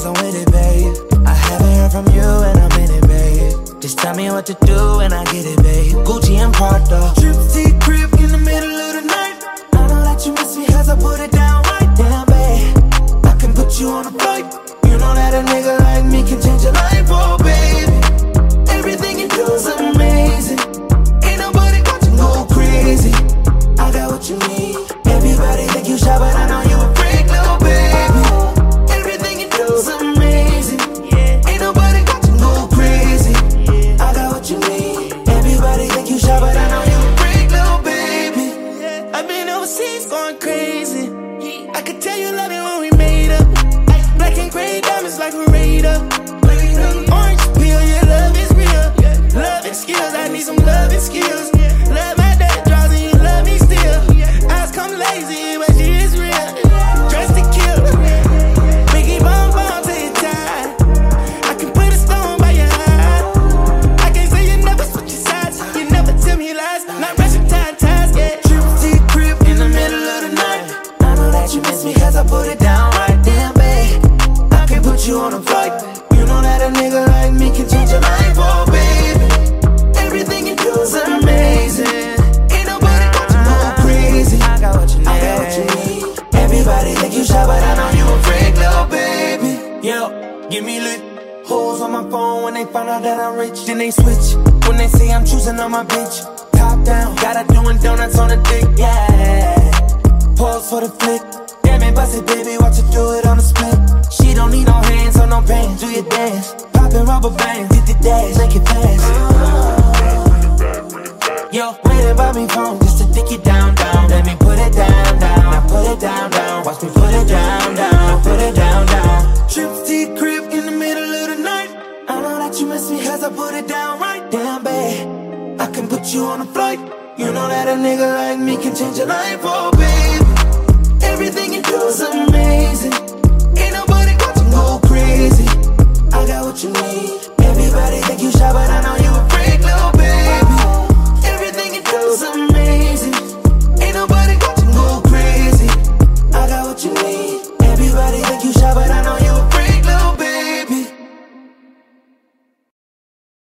cause I'm with it, babe. I haven't heard from you and I'm in it, babe. Just tell me what to do and I get it, babe. Gucci and Prada. Trip to crib in the middle of the night. I know that you miss me cause I put it down right down, babe. I can put you on a flight. You know that a nigga it down right damn, babe. I can put you on a flight. You know that a nigga like me can change your life, oh baby. Everything you do is amazing. Ain't nobody got you go crazy. I got what you need. I got what you need. Everybody think you shy, but I know you a freak, little baby. Yo, give me lit. Hoes on my phone when they find out that I'm rich. Then they switch when they say I'm choosing on my bitch. Top down, got her doing donuts on the dick, yeah. Pause for the flick. Damn baby, watch her do it on the split. She don't need no hands or no pants, do your dance. Poppin' rubber bands, hit the dash, make it fast. Yo, waiting by me phone just to dick it down, down. Let me put it down, down. Now put it down, down. Watch me put it down, down. Put it down, down. Trips to crib in the middle of the night. I know that you miss me cause I put it down right down, babe. I can put you on a flight. You know that a nigga like me can change your life, oh babe. Everything Everybody think you shy, but I know you